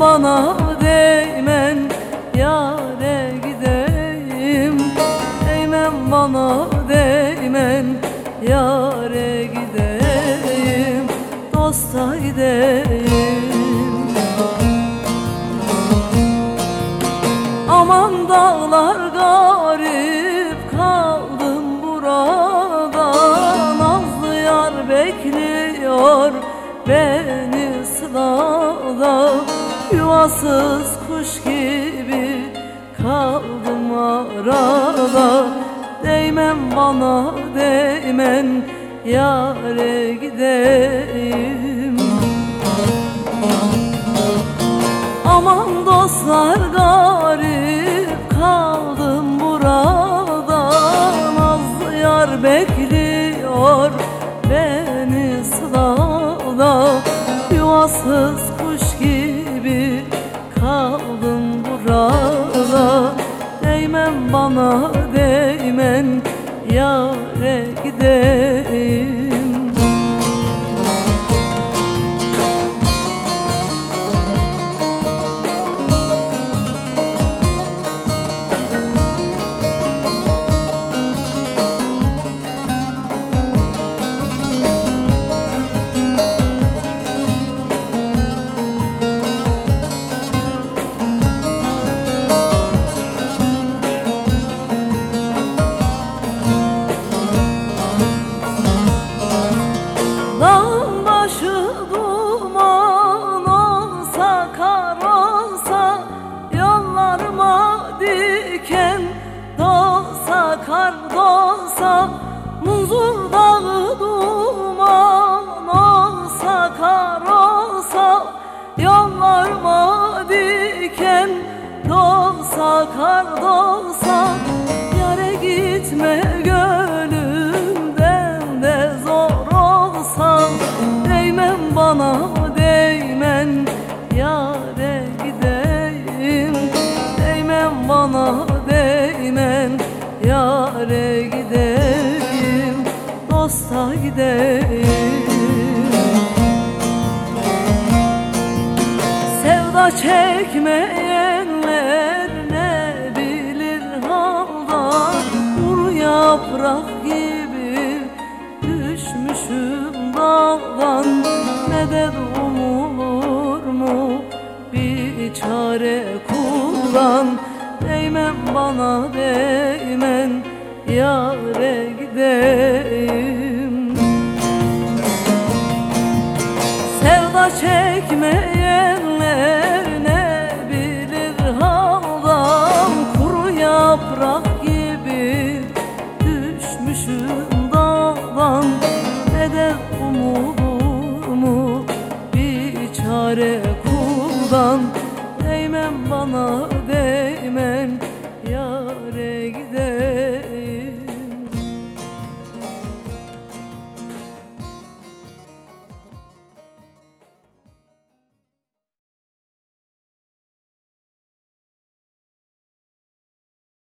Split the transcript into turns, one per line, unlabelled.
Bana değmen Yare gideyim? Değmen bana değmen Yare gideyim? Dosta gideyim Aman dağlar garip kaldım burada. Nazlı yar bekliyor beni sılada Yuvasız kuş gibi kaldım arada. Değmen bana değmen yare gideyim. Aman dostlar garip kaldım burada. Nazlı yar bekliyor beni sılada Yuvasız Bana değmen yare gideyim dolsa Muzur dağı duman olsa kar olsa Yollarıma diken dolsa kar dolsa Yare gitme gönlümden de zor olsa Değmen bana değmen yare gideyim. Değmen bana Gideyim Sevda çekmeyenler ne bilir haldan Kuru yaprak gibi düşmüşüm daldan Medet umulur mu bir çare kullan? Değmen bana değmen yare gideyim çekmeyenler ne bilir haldan Kuru yaprak gibi düşmüşüm dağdan. Neden umulur mu bir çare kuldan. Değmen bana